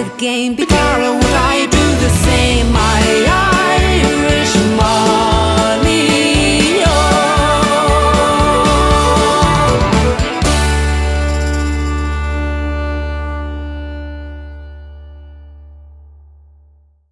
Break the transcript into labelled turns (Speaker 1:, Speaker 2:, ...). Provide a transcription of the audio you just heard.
Speaker 1: The game, be borrowed. Would I do